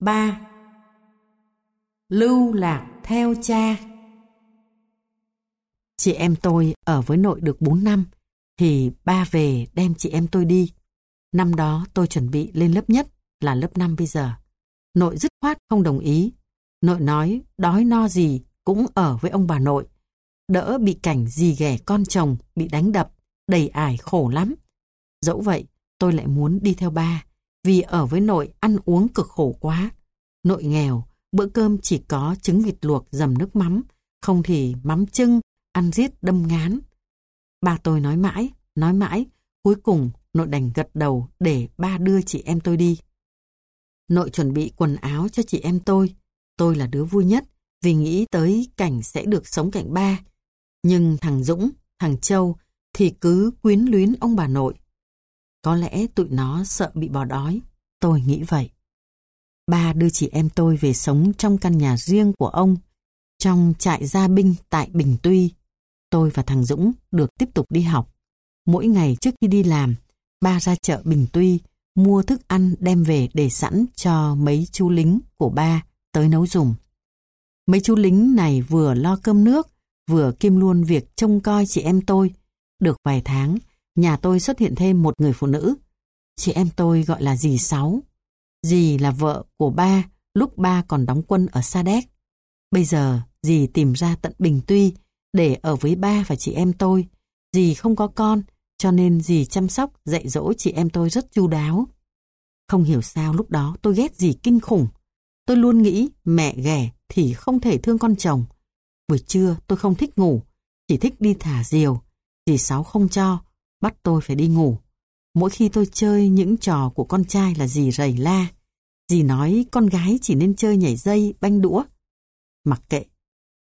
3. Lưu lạc theo cha Chị em tôi ở với nội được 4 năm, thì ba về đem chị em tôi đi. Năm đó tôi chuẩn bị lên lớp nhất là lớp 5 bây giờ. Nội dứt khoát không đồng ý. Nội nói đói no gì cũng ở với ông bà nội. Đỡ bị cảnh gì ghẻ con chồng bị đánh đập, đầy ải khổ lắm. Dẫu vậy, tôi lại muốn đi theo ba, vì ở với nội ăn uống cực khổ quá. Nội nghèo, bữa cơm chỉ có trứng vịt luộc dầm nước mắm, không thì mắm chưng, ăn giết đâm ngán. Ba tôi nói mãi, nói mãi, cuối cùng nội đành gật đầu để ba đưa chị em tôi đi. Nội chuẩn bị quần áo cho chị em tôi. Tôi là đứa vui nhất vì nghĩ tới cảnh sẽ được sống cạnh ba. Nhưng thằng Dũng, thằng Châu thì cứ quyến luyến ông bà nội. Có lẽ tụi nó sợ bị bỏ đói. Tôi nghĩ vậy. Ba đưa chị em tôi về sống trong căn nhà riêng của ông, trong trại gia binh tại Bình Tuy. Tôi và thằng Dũng được tiếp tục đi học. Mỗi ngày trước khi đi làm, ba ra chợ Bình Tuy, mua thức ăn đem về để sẵn cho mấy chú lính của ba tới nấu dùng. Mấy chú lính này vừa lo cơm nước, vừa kiêm luôn việc trông coi chị em tôi. Được vài tháng, nhà tôi xuất hiện thêm một người phụ nữ. Chị em tôi gọi là dì Sáu. Dì là vợ của ba lúc ba còn đóng quân ở Sa Đéc. Bây giờ dì tìm ra tận Bình Tuy để ở với ba và chị em tôi. Dì không có con, cho nên dì chăm sóc, dạy dỗ chị em tôi rất chu đáo. Không hiểu sao lúc đó tôi ghét dì kinh khủng. Tôi luôn nghĩ mẹ ghẻ thì không thể thương con chồng. Buổi trưa tôi không thích ngủ, chỉ thích đi thả diều. Dì Sáu không cho, bắt tôi phải đi ngủ. Mỗi khi tôi chơi những trò của con trai là dì rầy la. Dì nói con gái chỉ nên chơi nhảy dây, banh đũa. Mặc kệ.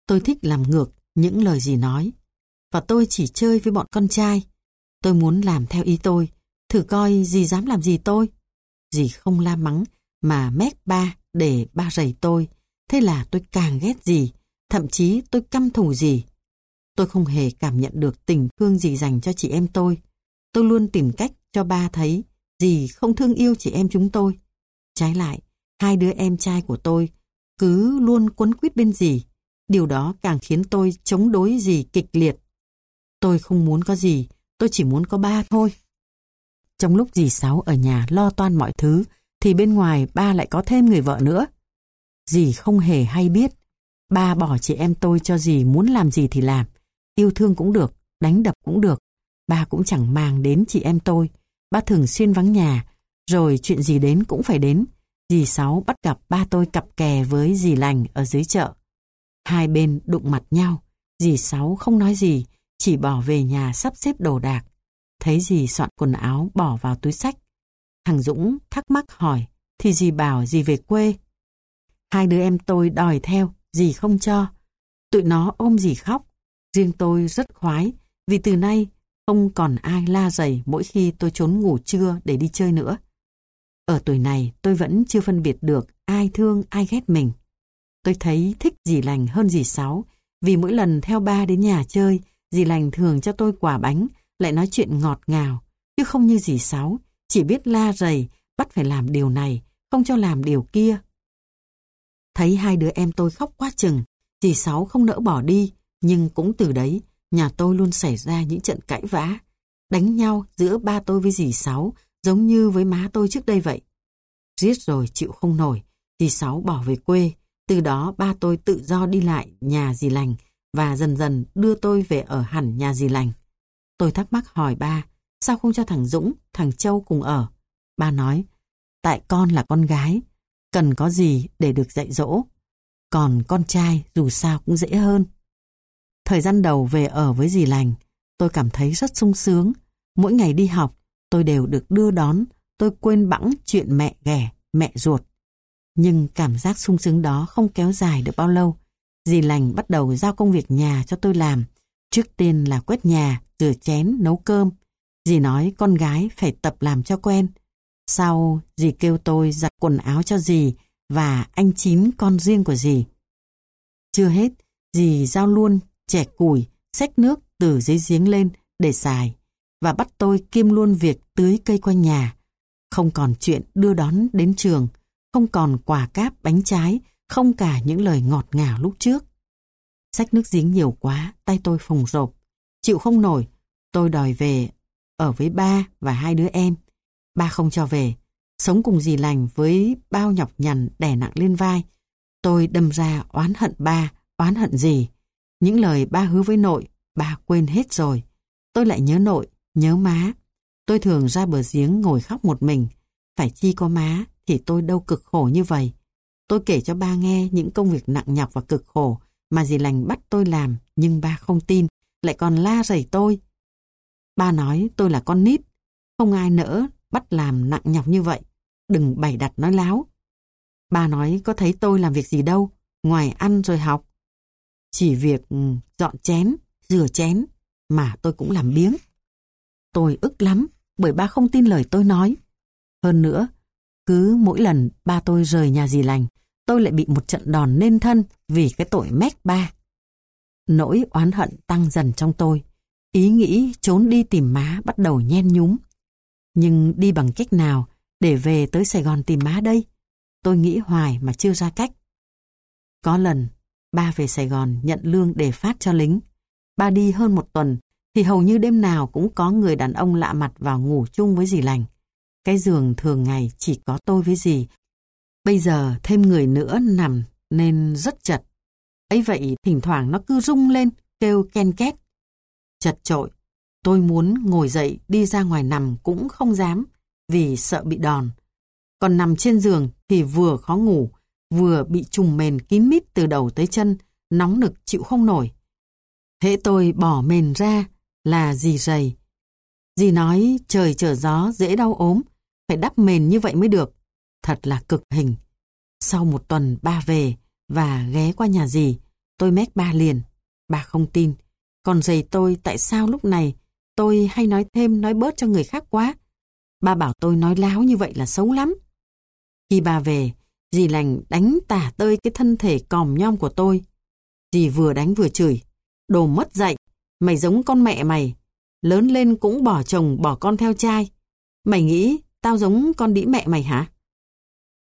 Tôi thích làm ngược những lời dì nói. Và tôi chỉ chơi với bọn con trai. Tôi muốn làm theo ý tôi, thử coi dì dám làm gì tôi. Dì không la mắng, mà mét ba để ba rầy tôi. Thế là tôi càng ghét dì, thậm chí tôi căm thù dì. Tôi không hề cảm nhận được tình thương gì dành cho chị em tôi. Tôi luôn tìm cách cho ba thấy dì không thương yêu chị em chúng tôi. Trái lại, hai đứa em trai của tôi cứ luôn quấn quýt bên dì. Điều đó càng khiến tôi chống đối dì kịch liệt. Tôi không muốn có gì, tôi chỉ muốn có ba thôi. Trong lúc dì Sáu ở nhà lo toan mọi thứ, thì bên ngoài ba lại có thêm người vợ nữa. Dì không hề hay biết. Ba bỏ chị em tôi cho dì muốn làm gì thì làm. Yêu thương cũng được, đánh đập cũng được. Ba cũng chẳng màng đến chị em tôi. Ba thường xuyên vắng nhà, rồi chuyện gì đến cũng phải đến. Dì Sáu bắt gặp ba tôi cặp kè với dì Lành ở dưới chợ. Hai bên đụng mặt nhau. Dì Sáu không nói gì, chỉ bỏ về nhà sắp xếp đồ đạc. Thấy dì soạn quần áo bỏ vào túi sách. Thằng Dũng thắc mắc hỏi, thì dì bảo dì về quê. Hai đứa em tôi đòi theo, dì không cho. Tụi nó ôm dì khóc. Riêng tôi rất khoái, vì từ nay không còn ai la rầy mỗi khi tôi trốn ngủ trưa để đi chơi nữa. Ở tuổi này tôi vẫn chưa phân biệt được ai thương ai ghét mình. Tôi thấy thích dì lành hơn dì sáu, vì mỗi lần theo ba đến nhà chơi, dì lành thường cho tôi quả bánh, lại nói chuyện ngọt ngào, chứ không như dì sáu, chỉ biết la rầy, bắt phải làm điều này, không cho làm điều kia. Thấy hai đứa em tôi khóc quá chừng, dì sáu không nỡ bỏ đi, nhưng cũng từ đấy, nhà tôi luôn xảy ra những trận cãi vã, đánh nhau giữa ba tôi với dì sáu, giống như với má tôi trước đây vậy. Giết rồi chịu không nổi, dì sáu bỏ về quê, từ đó ba tôi tự do đi lại nhà dì lành và dần dần đưa tôi về ở hẳn nhà dì lành. Tôi thắc mắc hỏi ba, sao không cho thằng Dũng, thằng Châu cùng ở? Ba nói, tại con là con gái, cần có gì để được dạy dỗ. Còn con trai dù sao cũng dễ hơn. Thời gian đầu về ở với dì lành, tôi cảm thấy rất sung sướng. Mỗi ngày đi học, tôi đều được đưa đón, tôi quên bẵng chuyện mẹ ghẻ, mẹ ruột. Nhưng cảm giác sung sướng đó không kéo dài được bao lâu. Dì lành bắt đầu giao công việc nhà cho tôi làm. Trước tiên là quét nhà, rửa chén, nấu cơm. Dì nói con gái phải tập làm cho quen. Sau, dì kêu tôi giặt quần áo cho dì và anh chín con riêng của dì. Chưa hết, dì giao luôn chẻ củi, xách nước từ dưới giếng lên để xài và bắt tôi kiêm luôn việc tưới cây quanh nhà. Không còn chuyện đưa đón đến trường, không còn quà cáp bánh trái, không cả những lời ngọt ngào lúc trước. Xách nước giếng nhiều quá, tay tôi phồng rộp. Chịu không nổi, tôi đòi về ở với ba và hai đứa em. Ba không cho về, sống cùng dì lành với bao nhọc nhằn đè nặng lên vai. Tôi đâm ra oán hận ba, oán hận gì. Những lời ba hứa với nội, ba quên hết rồi. Tôi lại nhớ nội, nhớ má. Tôi thường ra bờ giếng ngồi khóc một mình. Phải chi có má thì tôi đâu cực khổ như vậy. Tôi kể cho ba nghe những công việc nặng nhọc và cực khổ mà dì lành bắt tôi làm nhưng ba không tin, lại còn la rầy tôi. Ba nói tôi là con nít, không ai nỡ bắt làm nặng nhọc như vậy. Đừng bày đặt nói láo. Ba nói có thấy tôi làm việc gì đâu, ngoài ăn rồi học. Chỉ việc ừ, dọn chén, rửa chén mà tôi cũng làm biếng. Tôi ức lắm bởi ba không tin lời tôi nói. Hơn nữa, cứ mỗi lần ba tôi rời nhà dì lành, tôi lại bị một trận đòn nên thân vì cái tội mét ba. Nỗi oán hận tăng dần trong tôi. Ý nghĩ trốn đi tìm má bắt đầu nhen nhúm. Nhưng đi bằng cách nào để về tới Sài Gòn tìm má đây? Tôi nghĩ hoài mà chưa ra cách. Có lần, ba về Sài Gòn nhận lương để phát cho lính. Ba đi hơn một tuần, thì hầu như đêm nào cũng có người đàn ông lạ mặt vào ngủ chung với dì lành. Cái giường thường ngày chỉ có tôi với dì. Bây giờ thêm người nữa nằm nên rất chật. ấy vậy thỉnh thoảng nó cứ rung lên, kêu ken két. Chật trội, tôi muốn ngồi dậy đi ra ngoài nằm cũng không dám vì sợ bị đòn. Còn nằm trên giường thì vừa khó ngủ, vừa bị trùng mền kín mít từ đầu tới chân, nóng nực chịu không nổi. Thế tôi bỏ mền ra là dì rầy. Dì nói trời trở gió dễ đau ốm, phải đắp mền như vậy mới được. Thật là cực hình. Sau một tuần ba về và ghé qua nhà dì, tôi mét ba liền. Ba không tin. Còn giày tôi tại sao lúc này tôi hay nói thêm nói bớt cho người khác quá. Ba bảo tôi nói láo như vậy là xấu lắm. Khi ba về, dì lành đánh tả tơi cái thân thể còm nhom của tôi. Dì vừa đánh vừa chửi. Đồ mất dạy, mày giống con mẹ mày. Lớn lên cũng bỏ chồng bỏ con theo trai. Mày nghĩ tao giống con đĩ mẹ mày hả?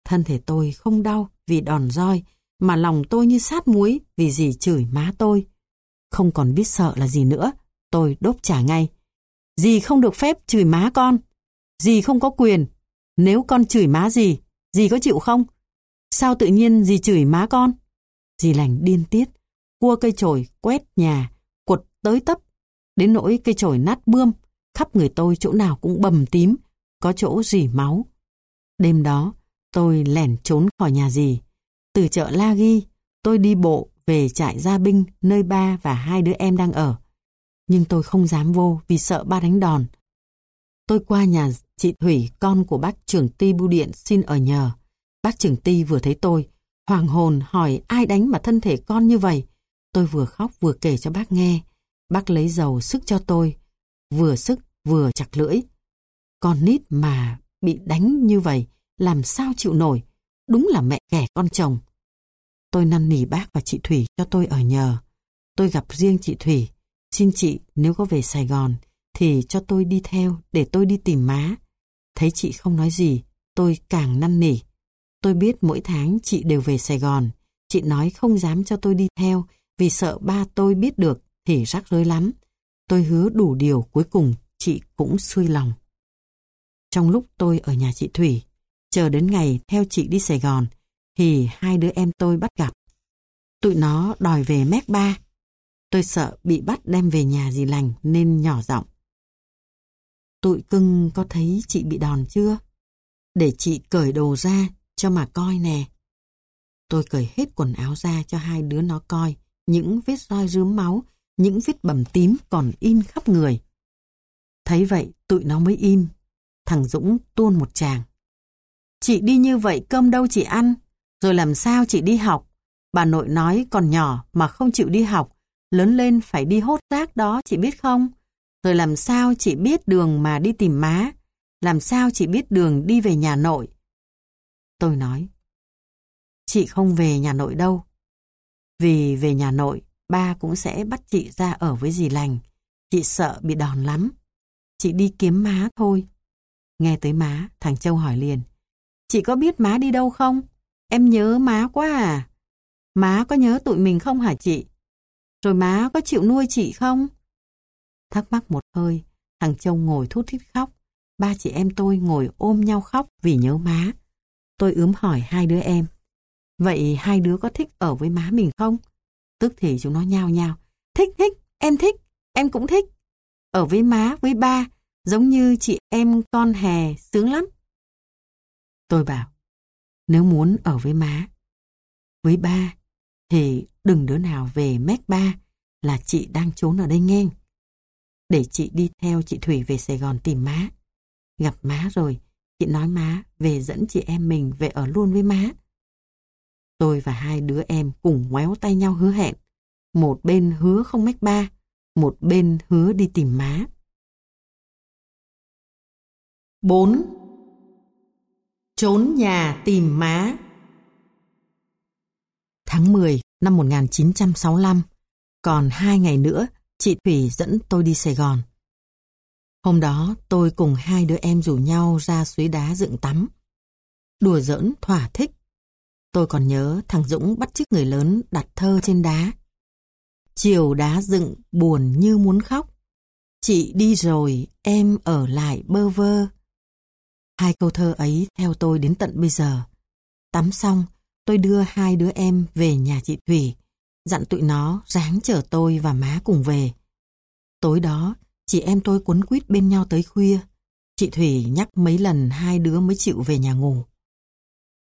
Thân thể tôi không đau vì đòn roi, mà lòng tôi như sát muối vì dì chửi má tôi. Không còn biết sợ là gì nữa, tôi đốt trả ngay. Dì không được phép chửi má con. Dì không có quyền. Nếu con chửi má gì, dì có chịu không? Sao tự nhiên dì chửi má con? Dì lành điên tiết, cua cây chổi quét nhà, quật tới tấp. Đến nỗi cây chổi nát bươm, khắp người tôi chỗ nào cũng bầm tím, có chỗ rỉ máu. Đêm đó, tôi lẻn trốn khỏi nhà dì. Từ chợ La Ghi, tôi đi bộ về trại gia binh nơi ba và hai đứa em đang ở. Nhưng tôi không dám vô vì sợ ba đánh đòn. Tôi qua nhà chị Thủy, con của bác trưởng ty bưu điện xin ở nhờ. Bác trưởng ty vừa thấy tôi, hoàng hồn hỏi ai đánh mà thân thể con như vậy. Tôi vừa khóc vừa kể cho bác nghe. Bác lấy dầu sức cho tôi, vừa sức vừa chặt lưỡi. Con nít mà bị đánh như vậy, làm sao chịu nổi, đúng là mẹ kẻ con chồng. Tôi năn nỉ bác và chị Thủy cho tôi ở nhờ. Tôi gặp riêng chị Thủy, xin chị nếu có về Sài Gòn thì cho tôi đi theo để tôi đi tìm má. Thấy chị không nói gì, tôi càng năn nỉ. Tôi biết mỗi tháng chị đều về Sài Gòn. Chị nói không dám cho tôi đi theo vì sợ ba tôi biết được thì rắc rối lắm. Tôi hứa đủ điều cuối cùng chị cũng xuôi lòng. Trong lúc tôi ở nhà chị Thủy, chờ đến ngày theo chị đi Sài Gòn, thì hai đứa em tôi bắt gặp. Tụi nó đòi về mét ba. Tôi sợ bị bắt đem về nhà gì lành nên nhỏ giọng. Tụi cưng có thấy chị bị đòn chưa? Để chị cởi đồ ra cho mà coi nè. Tôi cởi hết quần áo ra cho hai đứa nó coi, những vết roi rướm máu, những vết bầm tím còn in khắp người. Thấy vậy, tụi nó mới im. Thằng Dũng tuôn một tràng. Chị đi như vậy cơm đâu chị ăn? Rồi làm sao chị đi học? Bà nội nói còn nhỏ mà không chịu đi học, lớn lên phải đi hốt rác đó chị biết không? Rồi làm sao chị biết đường mà đi tìm má? Làm sao chị biết đường đi về nhà nội? Tôi nói, chị không về nhà nội đâu. Vì về nhà nội, ba cũng sẽ bắt chị ra ở với dì lành. Chị sợ bị đòn lắm. Chị đi kiếm má thôi. Nghe tới má, thằng Châu hỏi liền. chị có biết má đi đâu không? Em nhớ má quá à? Má có nhớ tụi mình không hả chị? Rồi má có chịu nuôi chị không? Thắc mắc một hơi, thằng Châu ngồi thút thít khóc. Ba chị em tôi ngồi ôm nhau khóc vì nhớ má. Tôi ướm hỏi hai đứa em. Vậy hai đứa có thích ở với má mình không? Tức thì chúng nó nhao nhao. Thích, thích, em thích, em cũng thích. Ở với má, với ba, giống như chị em con hè, sướng lắm. Tôi bảo, nếu muốn ở với má, với ba, thì đừng đứa nào về mét ba là chị đang trốn ở đây nghe. Để chị đi theo chị Thủy về Sài Gòn tìm má. Gặp má rồi, chị nói má về dẫn chị em mình về ở luôn với má. Tôi và hai đứa em cùng ngoéo tay nhau hứa hẹn. Một bên hứa không mách ba, một bên hứa đi tìm má. 4. Trốn nhà tìm má Tháng 10 năm 1965, còn hai ngày nữa, chị Thủy dẫn tôi đi Sài Gòn. Hôm đó, tôi cùng hai đứa em rủ nhau ra suối đá dựng tắm. Đùa giỡn, thỏa thích. Tôi còn nhớ thằng Dũng bắt chiếc người lớn đặt thơ trên đá. Chiều đá dựng buồn như muốn khóc. Chị đi rồi, em ở lại bơ vơ. Hai câu thơ ấy theo tôi đến tận bây giờ. Tắm xong, tôi đưa hai đứa em về nhà chị Thủy, dặn tụi nó ráng chở tôi và má cùng về. Tối đó, chị em tôi cuốn quýt bên nhau tới khuya. Chị Thủy nhắc mấy lần hai đứa mới chịu về nhà ngủ.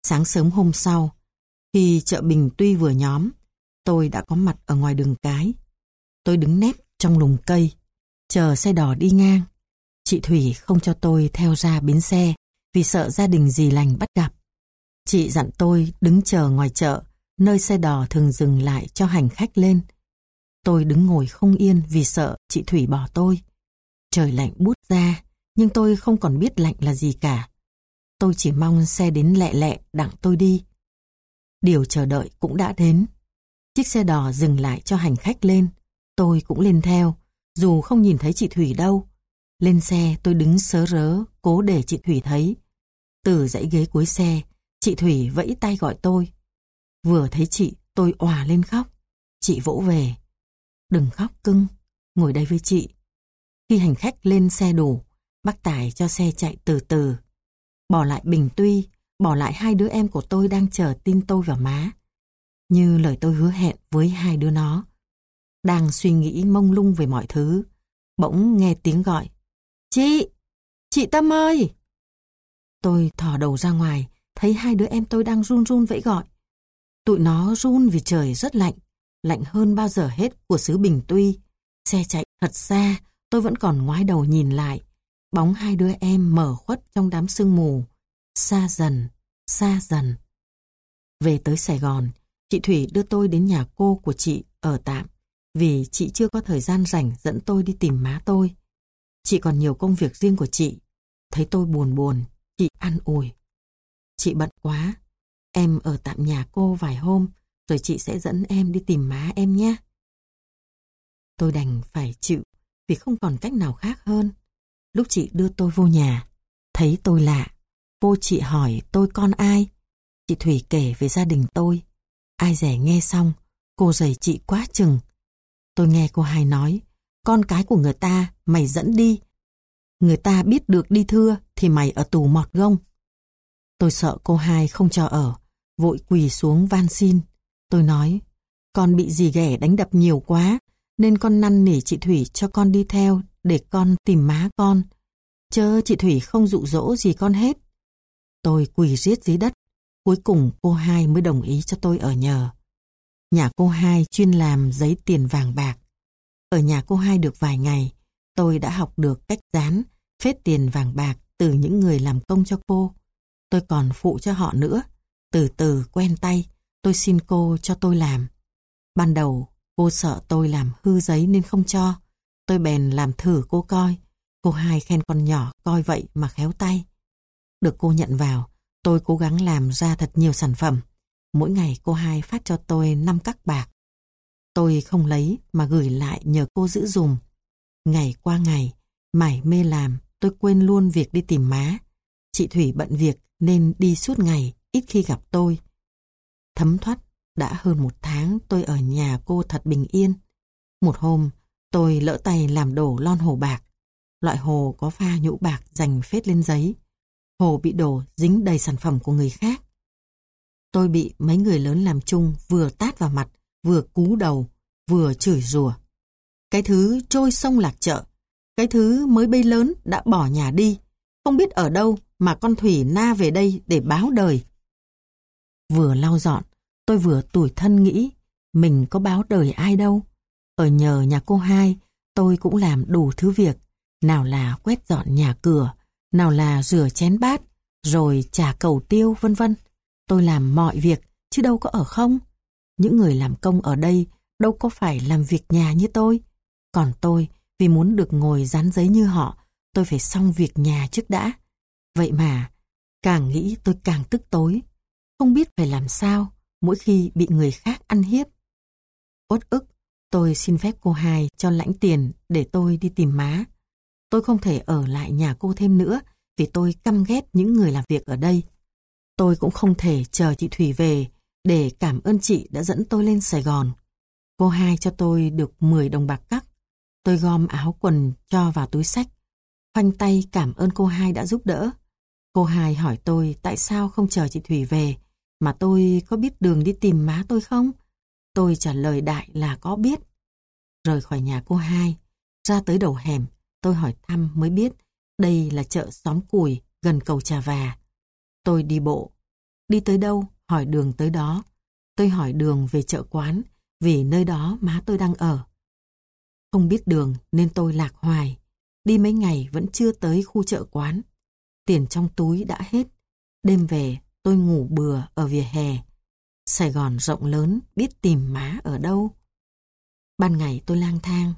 Sáng sớm hôm sau, khi chợ Bình Tuy vừa nhóm, tôi đã có mặt ở ngoài đường cái. Tôi đứng nép trong lùm cây, chờ xe đỏ đi ngang. Chị Thủy không cho tôi theo ra bến xe vì sợ gia đình dì lành bắt gặp. Chị dặn tôi đứng chờ ngoài chợ, nơi xe đò thường dừng lại cho hành khách lên. Tôi đứng ngồi không yên vì sợ chị Thủy bỏ tôi. Trời lạnh bút ra, nhưng tôi không còn biết lạnh là gì cả. Tôi chỉ mong xe đến lẹ lẹ đặng tôi đi. Điều chờ đợi cũng đã đến. Chiếc xe đò dừng lại cho hành khách lên. Tôi cũng lên theo, dù không nhìn thấy chị Thủy đâu. Lên xe tôi đứng sớ rớ, cố để chị Thủy thấy. Từ dãy ghế cuối xe, chị Thủy vẫy tay gọi tôi. Vừa thấy chị, tôi òa lên khóc. Chị vỗ về. Đừng khóc cưng, ngồi đây với chị. Khi hành khách lên xe đủ, bác Tài cho xe chạy từ từ. Bỏ lại Bình Tuy, bỏ lại hai đứa em của tôi đang chờ tin tôi và má. Như lời tôi hứa hẹn với hai đứa nó. Đang suy nghĩ mông lung về mọi thứ, bỗng nghe tiếng gọi. Chị! Chị Tâm ơi! Tôi thò đầu ra ngoài, thấy hai đứa em tôi đang run run vẫy gọi. Tụi nó run vì trời rất lạnh, lạnh hơn bao giờ hết của xứ Bình Tuy. Xe chạy thật xa, tôi vẫn còn ngoái đầu nhìn lại. Bóng hai đứa em mở khuất trong đám sương mù. Xa dần, xa dần. Về tới Sài Gòn, chị Thủy đưa tôi đến nhà cô của chị ở tạm vì chị chưa có thời gian rảnh dẫn tôi đi tìm má tôi. Chị còn nhiều công việc riêng của chị. Thấy tôi buồn buồn, chị ăn ủi. Chị bận quá, em ở tạm nhà cô vài hôm, rồi chị sẽ dẫn em đi tìm má em nhé. Tôi đành phải chịu, vì không còn cách nào khác hơn. Lúc chị đưa tôi vô nhà, thấy tôi lạ, cô chị hỏi tôi con ai. Chị Thủy kể về gia đình tôi. Ai rẻ nghe xong, cô giày chị quá chừng. Tôi nghe cô hai nói, con cái của người ta mày dẫn đi. Người ta biết được đi thưa thì mày ở tù mọt gông. Tôi sợ cô hai không cho ở, vội quỳ xuống van xin. Tôi nói, con bị dì ghẻ đánh đập nhiều quá, nên con năn nỉ chị Thủy cho con đi theo để con tìm má con. Chớ chị Thủy không dụ dỗ gì con hết. Tôi quỳ riết dưới đất, cuối cùng cô hai mới đồng ý cho tôi ở nhờ. Nhà cô hai chuyên làm giấy tiền vàng bạc. Ở nhà cô hai được vài ngày, tôi đã học được cách dán, phết tiền vàng bạc từ những người làm công cho cô. Tôi còn phụ cho họ nữa. Từ từ quen tay, tôi xin cô cho tôi làm. Ban đầu, cô sợ tôi làm hư giấy nên không cho. Tôi bèn làm thử cô coi. Cô hai khen con nhỏ coi vậy mà khéo tay. Được cô nhận vào, tôi cố gắng làm ra thật nhiều sản phẩm. Mỗi ngày cô hai phát cho tôi 5 cắt bạc. Tôi không lấy mà gửi lại nhờ cô giữ dùm. Ngày qua ngày, mải mê làm, tôi quên luôn việc đi tìm má. Chị Thủy bận việc nên đi suốt ngày, ít khi gặp tôi. Thấm thoát, đã hơn một tháng tôi ở nhà cô thật bình yên. Một hôm, tôi lỡ tay làm đổ lon hồ bạc. Loại hồ có pha nhũ bạc dành phết lên giấy. Hồ bị đổ dính đầy sản phẩm của người khác. Tôi bị mấy người lớn làm chung vừa tát vào mặt, vừa cú đầu, vừa chửi rủa. Cái thứ trôi sông lạc chợ, cái thứ mới bay lớn đã bỏ nhà đi, không biết ở đâu mà con Thủy na về đây để báo đời. Vừa lau dọn, tôi vừa tủi thân nghĩ, mình có báo đời ai đâu. Ở nhờ nhà cô hai, tôi cũng làm đủ thứ việc, nào là quét dọn nhà cửa, nào là rửa chén bát, rồi trả cầu tiêu vân vân. Tôi làm mọi việc, chứ đâu có ở không. Những người làm công ở đây đâu có phải làm việc nhà như tôi. Còn tôi, vì muốn được ngồi dán giấy như họ, tôi phải xong việc nhà trước đã. Vậy mà, càng nghĩ tôi càng tức tối. Không biết phải làm sao mỗi khi bị người khác ăn hiếp. Ốt ức, tôi xin phép cô hai cho lãnh tiền để tôi đi tìm má. Tôi không thể ở lại nhà cô thêm nữa vì tôi căm ghét những người làm việc ở đây. Tôi cũng không thể chờ chị Thủy về để cảm ơn chị đã dẫn tôi lên Sài Gòn. Cô hai cho tôi được 10 đồng bạc cắt. Tôi gom áo quần cho vào túi sách. Khoanh tay cảm ơn cô hai đã giúp đỡ. Cô hai hỏi tôi tại sao không chờ chị Thủy về, mà tôi có biết đường đi tìm má tôi không? Tôi trả lời đại là có biết. Rời khỏi nhà cô hai, ra tới đầu hẻm, tôi hỏi thăm mới biết đây là chợ xóm cùi gần cầu Trà Và. Tôi đi bộ. Đi tới đâu, hỏi đường tới đó. Tôi hỏi đường về chợ quán, vì nơi đó má tôi đang ở. Không biết đường nên tôi lạc hoài. Đi mấy ngày vẫn chưa tới khu chợ quán. Tiền trong túi đã hết. Đêm về tôi ngủ bừa ở vỉa hè. Sài Gòn rộng lớn biết tìm má ở đâu. Ban ngày tôi lang thang,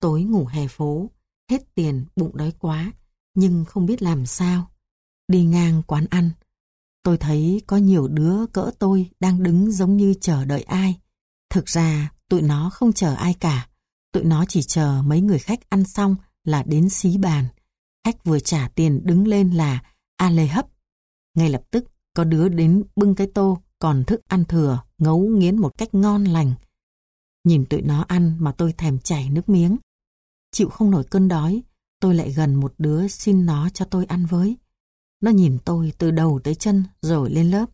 tối ngủ hè phố, hết tiền bụng đói quá, nhưng không biết làm sao. Đi ngang quán ăn, tôi thấy có nhiều đứa cỡ tôi đang đứng giống như chờ đợi ai. Thực ra tụi nó không chờ ai cả, tụi nó chỉ chờ mấy người khách ăn xong là đến xí bàn. Khách vừa trả tiền đứng lên là a lê hấp. Ngay lập tức có đứa đến bưng cái tô còn thức ăn thừa ngấu nghiến một cách ngon lành. Nhìn tụi nó ăn mà tôi thèm chảy nước miếng. Chịu không nổi cơn đói, tôi lại gần một đứa xin nó cho tôi ăn với. Nó nhìn tôi từ đầu tới chân rồi lên lớp.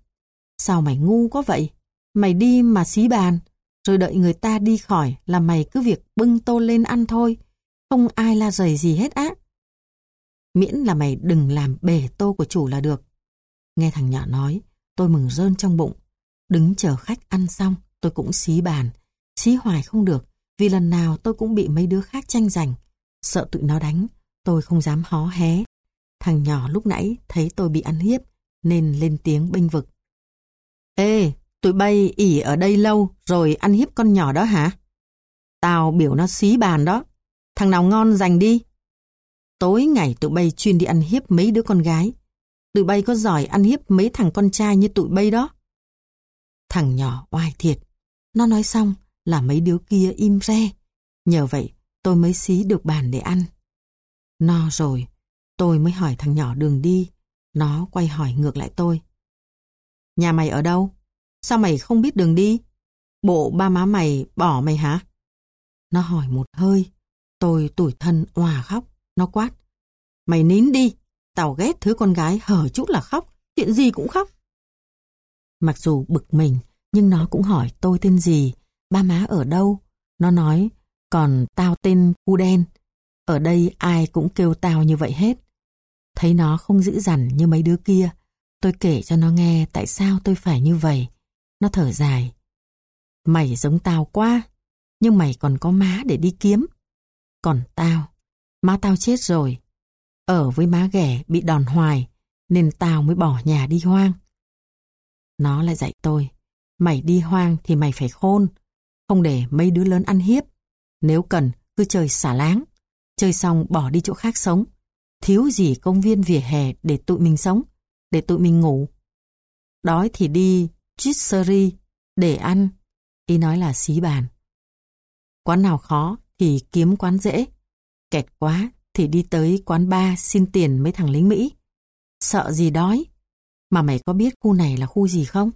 Sao mày ngu quá vậy? Mày đi mà xí bàn, rồi đợi người ta đi khỏi là mày cứ việc bưng tô lên ăn thôi. Không ai la rầy gì hết á. Miễn là mày đừng làm bể tô của chủ là được. Nghe thằng nhỏ nói, tôi mừng rơn trong bụng. Đứng chờ khách ăn xong, tôi cũng xí bàn. Xí hoài không được, vì lần nào tôi cũng bị mấy đứa khác tranh giành. Sợ tụi nó đánh, tôi không dám hó hé. Thằng nhỏ lúc nãy thấy tôi bị ăn hiếp, nên lên tiếng bênh vực. Ê, tụi bay ỉ ở đây lâu rồi ăn hiếp con nhỏ đó hả? Tao biểu nó xí bàn đó. Thằng nào ngon giành đi. Tối ngày tụi bay chuyên đi ăn hiếp mấy đứa con gái. Tụi bay có giỏi ăn hiếp mấy thằng con trai như tụi bay đó. Thằng nhỏ oai thiệt. Nó nói xong là mấy đứa kia im re. Nhờ vậy tôi mới xí được bàn để ăn. No rồi, tôi mới hỏi thằng nhỏ đường đi. Nó quay hỏi ngược lại tôi. Nhà mày ở đâu? Sao mày không biết đường đi? Bộ ba má mày bỏ mày hả? Nó hỏi một hơi. Tôi tủi thân hòa khóc. Nó quát. Mày nín đi. Tao ghét thứ con gái hở chút là khóc. Chuyện gì cũng khóc. Mặc dù bực mình, nhưng nó cũng hỏi tôi tên gì, ba má ở đâu. Nó nói, còn tao tên Cu Đen. Ở đây ai cũng kêu tao như vậy hết. Thấy nó không dữ dằn như mấy đứa kia, tôi kể cho nó nghe tại sao tôi phải như vậy. Nó thở dài. Mày giống tao quá, nhưng mày còn có má để đi kiếm. Còn tao, má tao chết rồi. Ở với má ghẻ bị đòn hoài, nên tao mới bỏ nhà đi hoang. Nó lại dạy tôi, mày đi hoang thì mày phải khôn, không để mấy đứa lớn ăn hiếp. Nếu cần, cứ chơi xả láng. Chơi xong bỏ đi chỗ khác sống. Thiếu gì công viên vỉa hè để tụi mình sống, để tụi mình ngủ. Đói thì đi Chitserie để ăn. Ý nói là xí bàn. Quán nào khó thì kiếm quán dễ. Kẹt quá thì đi tới quán bar xin tiền mấy thằng lính Mỹ. Sợ gì đói. Mà mày có biết khu này là khu gì không?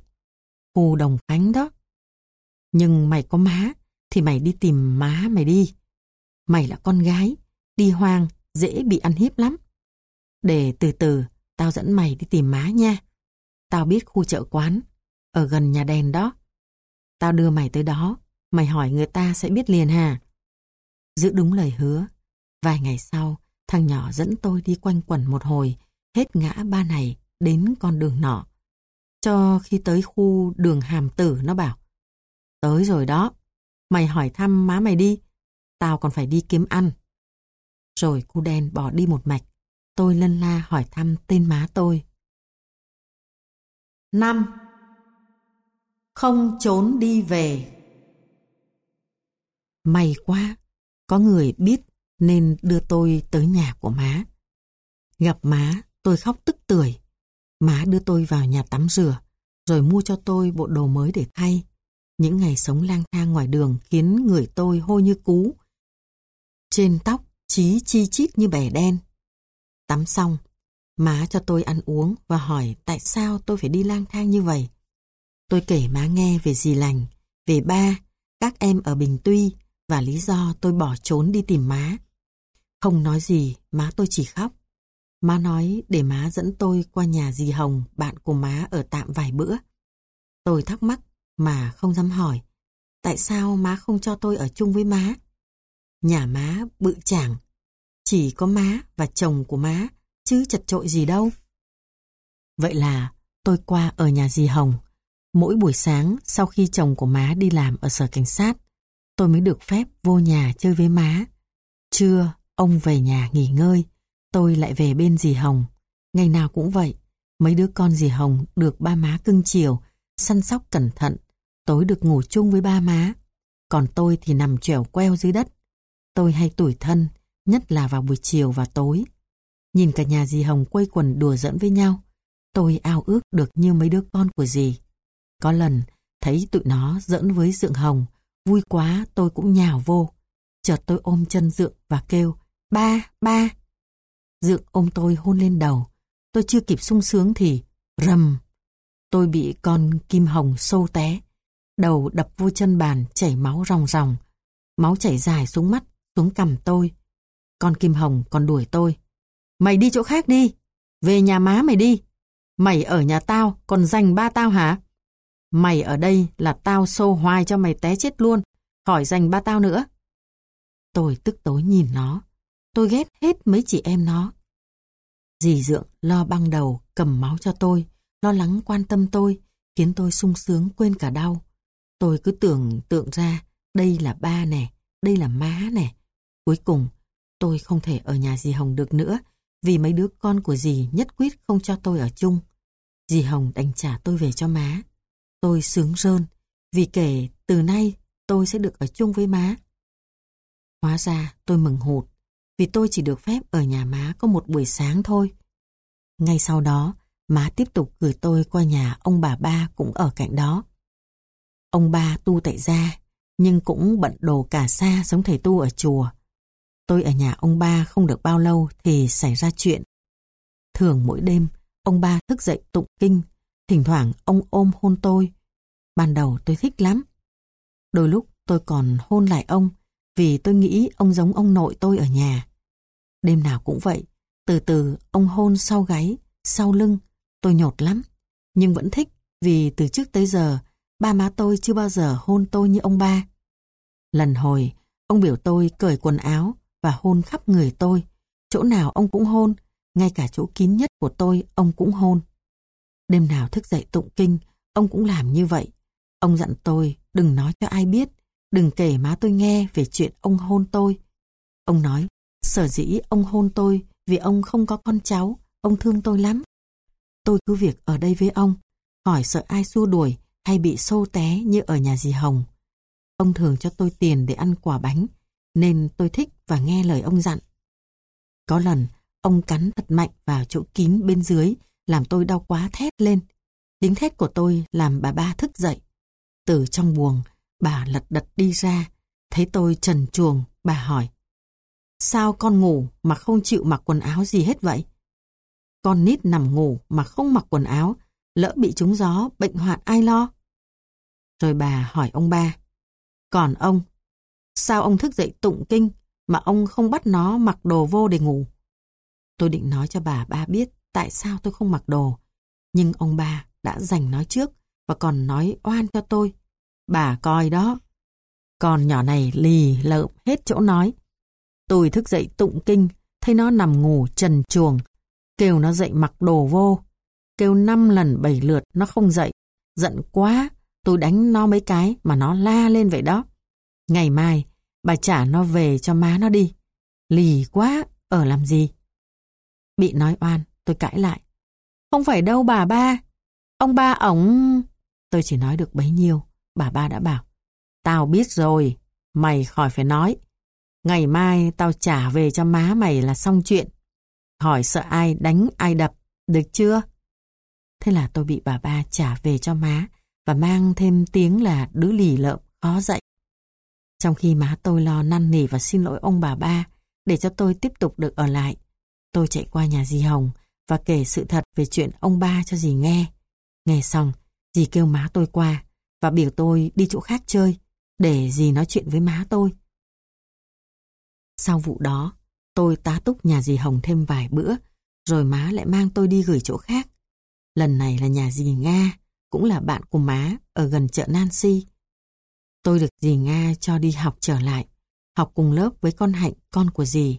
Khu Đồng Khánh đó. Nhưng mày có má, thì mày đi tìm má mày đi. Mày là con gái, đi hoang, dễ bị ăn hiếp lắm. Để từ từ, tao dẫn mày đi tìm má nha. Tao biết khu chợ quán, ở gần nhà đèn đó. Tao đưa mày tới đó, mày hỏi người ta sẽ biết liền hà. Giữ đúng lời hứa. Vài ngày sau, thằng nhỏ dẫn tôi đi quanh quẩn một hồi, hết ngã ba này đến con đường nọ. Cho khi tới khu đường hàm tử nó bảo, tới rồi đó, mày hỏi thăm má mày đi, tao còn phải đi kiếm ăn. Rồi cu đen bỏ đi một mạch, tôi lân la hỏi thăm tên má tôi. năm Không trốn đi về May quá, có người biết nên đưa tôi tới nhà của má. Gặp má, tôi khóc tức tưởi. Má đưa tôi vào nhà tắm rửa, rồi mua cho tôi bộ đồ mới để thay. Những ngày sống lang thang ngoài đường khiến người tôi hôi như cú. Trên tóc, chí chi chít như bẻ đen. Tắm xong, má cho tôi ăn uống và hỏi tại sao tôi phải đi lang thang như vậy. Tôi kể má nghe về dì lành, về ba, các em ở Bình Tuy và lý do tôi bỏ trốn đi tìm má. Không nói gì, má tôi chỉ khóc. Má nói để má dẫn tôi qua nhà dì Hồng, bạn của má ở tạm vài bữa. Tôi thắc mắc mà không dám hỏi. Tại sao má không cho tôi ở chung với má? Nhà má bự chảng. Chỉ có má và chồng của má, chứ chật trội gì đâu. Vậy là tôi qua ở nhà dì Hồng. Mỗi buổi sáng sau khi chồng của má đi làm ở sở cảnh sát, tôi mới được phép vô nhà chơi với má. Trưa, ông về nhà nghỉ ngơi, tôi lại về bên dì Hồng. Ngày nào cũng vậy, mấy đứa con dì Hồng được ba má cưng chiều, săn sóc cẩn thận, tối được ngủ chung với ba má. Còn tôi thì nằm trèo queo dưới đất. Tôi hay tủi thân, nhất là vào buổi chiều và tối. Nhìn cả nhà dì Hồng quây quần đùa giỡn với nhau, tôi ao ước được như mấy đứa con của dì. Có lần, thấy tụi nó giỡn với Dượng Hồng, vui quá tôi cũng nhào vô. Chợt tôi ôm chân Dượng và kêu, ba, ba. Dượng ôm tôi hôn lên đầu. Tôi chưa kịp sung sướng thì, rầm. Tôi bị con kim hồng sâu té. Đầu đập vô chân bàn chảy máu ròng ròng. Máu chảy dài xuống mắt, xuống cằm tôi. Con kim hồng còn đuổi tôi. Mày đi chỗ khác đi. Về nhà má mày đi. Mày ở nhà tao còn dành ba tao hả? Mày ở đây là tao xô hoài cho mày té chết luôn. Khỏi dành ba tao nữa. Tôi tức tối nhìn nó. Tôi ghét hết mấy chị em nó. Dì Dượng lo băng đầu, cầm máu cho tôi, lo lắng quan tâm tôi, khiến tôi sung sướng quên cả đau. Tôi cứ tưởng tượng ra, đây là ba nè, đây là má nè. Cuối cùng, tôi không thể ở nhà dì Hồng được nữa, vì mấy đứa con của dì nhất quyết không cho tôi ở chung. Dì Hồng đành trả tôi về cho má. Tôi sướng rơn, vì kể từ nay tôi sẽ được ở chung với má. Hóa ra tôi mừng hụt, vì tôi chỉ được phép ở nhà má có một buổi sáng thôi. Ngay sau đó, má tiếp tục gửi tôi qua nhà ông bà ba cũng ở cạnh đó. Ông ba tu tại gia, nhưng cũng bận đồ cả xa giống thầy tu ở chùa. Tôi ở nhà ông ba không được bao lâu thì xảy ra chuyện. Thường mỗi đêm, ông ba thức dậy tụng kinh, thỉnh thoảng ông ôm hôn tôi. Ban đầu tôi thích lắm. Đôi lúc tôi còn hôn lại ông vì tôi nghĩ ông giống ông nội tôi ở nhà. Đêm nào cũng vậy, từ từ ông hôn sau gáy, sau lưng, tôi nhột lắm. Nhưng vẫn thích vì từ trước tới giờ ba má tôi chưa bao giờ hôn tôi như ông ba. Lần hồi, ông biểu tôi cởi quần áo và hôn khắp người tôi. Chỗ nào ông cũng hôn, ngay cả chỗ kín nhất của tôi ông cũng hôn. Đêm nào thức dậy tụng kinh, ông cũng làm như vậy. Ông dặn tôi đừng nói cho ai biết, đừng kể má tôi nghe về chuyện ông hôn tôi. Ông nói, sở dĩ ông hôn tôi vì ông không có con cháu, ông thương tôi lắm. Tôi cứ việc ở đây với ông, hỏi sợ ai xua đuổi hay bị xô té như ở nhà dì Hồng. Ông thường cho tôi tiền để ăn quả bánh, nên tôi thích và nghe lời ông dặn. Có lần, ông cắn thật mạnh vào chỗ kín bên dưới, làm tôi đau quá thét lên. Tiếng thét của tôi làm bà ba thức dậy. Từ trong buồng, bà lật đật đi ra, thấy tôi trần chuồng, bà hỏi. Sao con ngủ mà không chịu mặc quần áo gì hết vậy? Con nít nằm ngủ mà không mặc quần áo, lỡ bị trúng gió, bệnh hoạn ai lo? Rồi bà hỏi ông ba. Còn ông, sao ông thức dậy tụng kinh mà ông không bắt nó mặc đồ vô để ngủ? Tôi định nói cho bà ba biết tại sao tôi không mặc đồ. Nhưng ông ba đã giành nói trước và còn nói oan cho tôi. Bà coi đó. Con nhỏ này lì lợm hết chỗ nói. Tôi thức dậy tụng kinh, thấy nó nằm ngủ trần chuồng. Kêu nó dậy mặc đồ vô. Kêu năm lần bảy lượt nó không dậy. Giận quá, tôi đánh nó mấy cái mà nó la lên vậy đó. Ngày mai, bà trả nó về cho má nó đi. Lì quá, ở làm gì? Bị nói oan, tôi cãi lại. Không phải đâu bà ba. Ông ba ổng... Tôi chỉ nói được bấy nhiêu. Bà ba đã bảo. Tao biết rồi. Mày khỏi phải nói. Ngày mai tao trả về cho má mày là xong chuyện. Hỏi sợ ai đánh ai đập. Được chưa? Thế là tôi bị bà ba trả về cho má và mang thêm tiếng là đứa lì lợm khó dậy. Trong khi má tôi lo năn nỉ và xin lỗi ông bà ba để cho tôi tiếp tục được ở lại, tôi chạy qua nhà dì Hồng và kể sự thật về chuyện ông ba cho dì nghe. Nghe xong, dì kêu má tôi qua và biểu tôi đi chỗ khác chơi để dì nói chuyện với má tôi. Sau vụ đó, tôi tá túc nhà dì Hồng thêm vài bữa, rồi má lại mang tôi đi gửi chỗ khác. Lần này là nhà dì Nga, cũng là bạn của má ở gần chợ Nancy. Tôi được dì Nga cho đi học trở lại, học cùng lớp với con Hạnh, con của dì.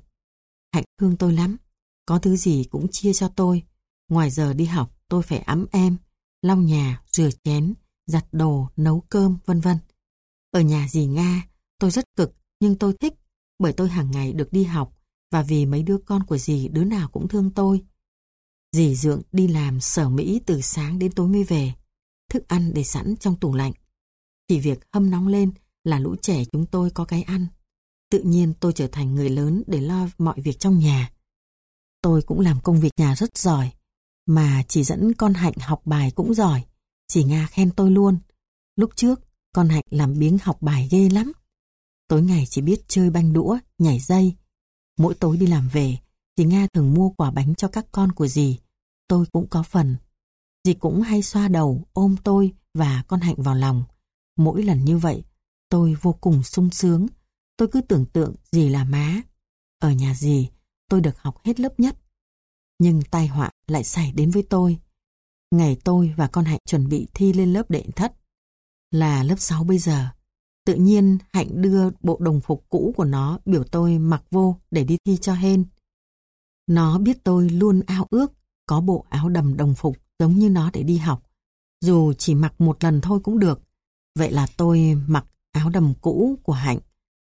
Hạnh thương tôi lắm, có thứ gì cũng chia cho tôi. Ngoài giờ đi học tôi phải ấm em, lau nhà, rửa chén, giặt đồ, nấu cơm, vân vân. Ở nhà dì Nga, tôi rất cực nhưng tôi thích bởi tôi hàng ngày được đi học và vì mấy đứa con của dì đứa nào cũng thương tôi. Dì Dượng đi làm sở Mỹ từ sáng đến tối mới về. Thức ăn để sẵn trong tủ lạnh. Chỉ việc hâm nóng lên là lũ trẻ chúng tôi có cái ăn. Tự nhiên tôi trở thành người lớn để lo mọi việc trong nhà. Tôi cũng làm công việc nhà rất giỏi, mà chỉ dẫn con Hạnh học bài cũng giỏi. Chị Nga khen tôi luôn. Lúc trước, con Hạnh làm biếng học bài ghê lắm. Tối ngày chỉ biết chơi banh đũa, nhảy dây. Mỗi tối đi làm về, chị Nga thường mua quả bánh cho các con của dì. Tôi cũng có phần. Dì cũng hay xoa đầu, ôm tôi và con Hạnh vào lòng. Mỗi lần như vậy, tôi vô cùng sung sướng. Tôi cứ tưởng tượng dì là má. Ở nhà dì, tôi được học hết lớp nhất. Nhưng tai họa lại xảy đến với tôi. Ngày tôi và con Hạnh chuẩn bị thi lên lớp đệ thất. Là lớp 6 bây giờ. Tự nhiên Hạnh đưa bộ đồng phục cũ của nó biểu tôi mặc vô để đi thi cho hên. Nó biết tôi luôn ao ước có bộ áo đầm đồng phục giống như nó để đi học. Dù chỉ mặc một lần thôi cũng được. Vậy là tôi mặc áo đầm cũ của Hạnh,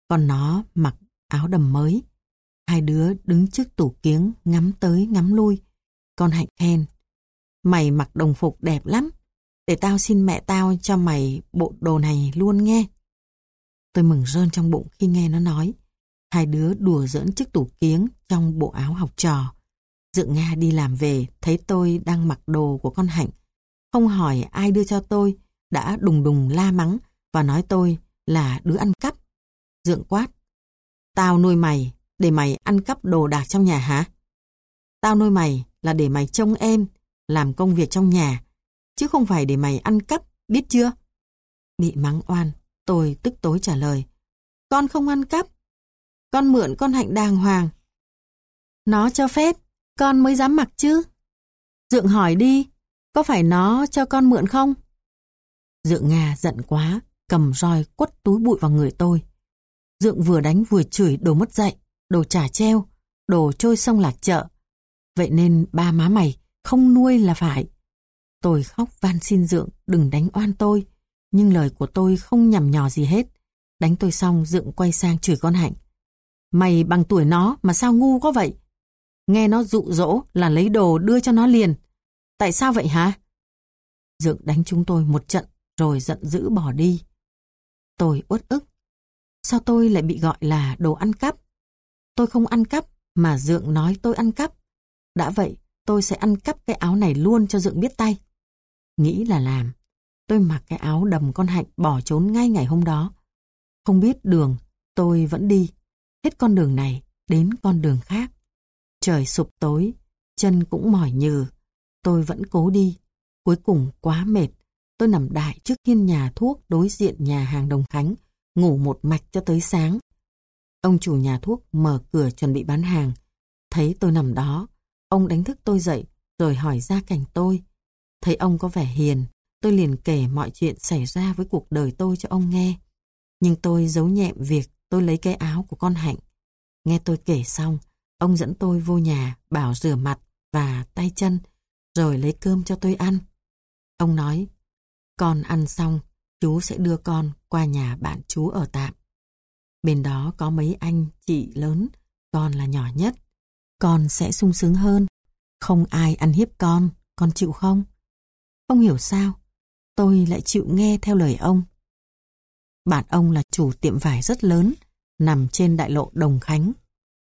còn nó mặc áo đầm mới. Hai đứa đứng trước tủ kiếng ngắm tới ngắm lui. Con Hạnh khen. Mày mặc đồng phục đẹp lắm. Để tao xin mẹ tao cho mày bộ đồ này luôn nghe. Tôi mừng rơn trong bụng khi nghe nó nói. Hai đứa đùa giỡn chiếc tủ kiếng trong bộ áo học trò. Dượng Nga đi làm về, thấy tôi đang mặc đồ của con Hạnh. Không hỏi ai đưa cho tôi, đã đùng đùng la mắng và nói tôi là đứa ăn cắp. Dượng quát. Tao nuôi mày để mày ăn cắp đồ đạc trong nhà hả? Tao nuôi mày là để mày trông em, làm công việc trong nhà, chứ không phải để mày ăn cắp, biết chưa? Bị mắng oan, tôi tức tối trả lời. Con không ăn cắp. Con mượn con hạnh đàng hoàng. Nó cho phép, con mới dám mặc chứ. Dượng hỏi đi, có phải nó cho con mượn không? Dượng Nga giận quá, cầm roi quất túi bụi vào người tôi. Dượng vừa đánh vừa chửi đồ mất dạy, đồ trả treo, đồ trôi sông lạc chợ. Vậy nên ba má mày không nuôi là phải. Tôi khóc van xin Dượng đừng đánh oan tôi, nhưng lời của tôi không nhằm nhò gì hết. Đánh tôi xong Dượng quay sang chửi con Hạnh. Mày bằng tuổi nó mà sao ngu có vậy? Nghe nó dụ dỗ là lấy đồ đưa cho nó liền. Tại sao vậy hả? Dượng đánh chúng tôi một trận rồi giận dữ bỏ đi. Tôi uất ức. Sao tôi lại bị gọi là đồ ăn cắp? Tôi không ăn cắp mà Dượng nói tôi ăn cắp. Đã vậy, tôi sẽ ăn cắp cái áo này luôn cho Dượng biết tay. Nghĩ là làm. Tôi mặc cái áo đầm con hạnh bỏ trốn ngay ngày hôm đó. Không biết đường, tôi vẫn đi. Hết con đường này đến con đường khác. Trời sụp tối, chân cũng mỏi nhừ. Tôi vẫn cố đi. Cuối cùng quá mệt. Tôi nằm đại trước hiên nhà thuốc đối diện nhà hàng Đồng Khánh, ngủ một mạch cho tới sáng. Ông chủ nhà thuốc mở cửa chuẩn bị bán hàng. Thấy tôi nằm đó, ông đánh thức tôi dậy rồi hỏi ra cảnh tôi. Thấy ông có vẻ hiền, tôi liền kể mọi chuyện xảy ra với cuộc đời tôi cho ông nghe. Nhưng tôi giấu nhẹm việc tôi lấy cái áo của con Hạnh. Nghe tôi kể xong, ông dẫn tôi vô nhà bảo rửa mặt và tay chân, rồi lấy cơm cho tôi ăn. Ông nói, con ăn xong, chú sẽ đưa con qua nhà bạn chú ở tạm. Bên đó có mấy anh chị lớn, con là nhỏ nhất. Con sẽ sung sướng hơn. Không ai ăn hiếp con, con chịu không? Không hiểu sao, tôi lại chịu nghe theo lời ông. Bạn ông là chủ tiệm vải rất lớn, nằm trên đại lộ Đồng Khánh.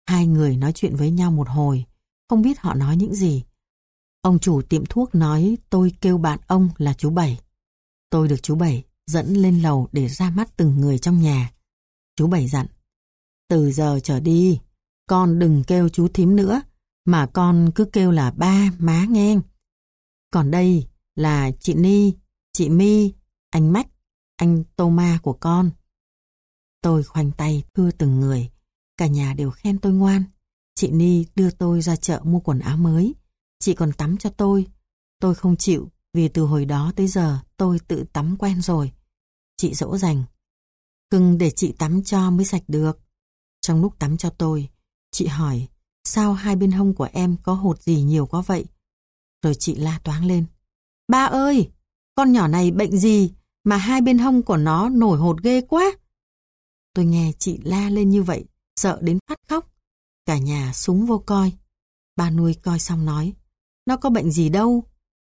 Hai người nói chuyện với nhau một hồi, không biết họ nói những gì. Ông chủ tiệm thuốc nói tôi kêu bạn ông là chú Bảy. Tôi được chú Bảy dẫn lên lầu để ra mắt từng người trong nhà. Chú Bảy dặn, từ giờ trở đi, con đừng kêu chú thím nữa, mà con cứ kêu là ba má nghe. Còn đây là chị Ni, chị My, anh Mách, anh Tô Ma của con. Tôi khoanh tay thưa từng người, cả nhà đều khen tôi ngoan. Chị Ni đưa tôi ra chợ mua quần áo mới. Chị còn tắm cho tôi. Tôi không chịu vì từ hồi đó tới giờ tôi tự tắm quen rồi. Chị dỗ dành. Cưng để chị tắm cho mới sạch được. Trong lúc tắm cho tôi, chị hỏi sao hai bên hông của em có hột gì nhiều quá vậy? Rồi chị la toáng lên. Ba ơi, con nhỏ này bệnh gì mà hai bên hông của nó nổi hột ghê quá? Tôi nghe chị la lên như vậy, sợ đến phát khóc. Cả nhà súng vô coi. Ba nuôi coi xong nói, nó có bệnh gì đâu,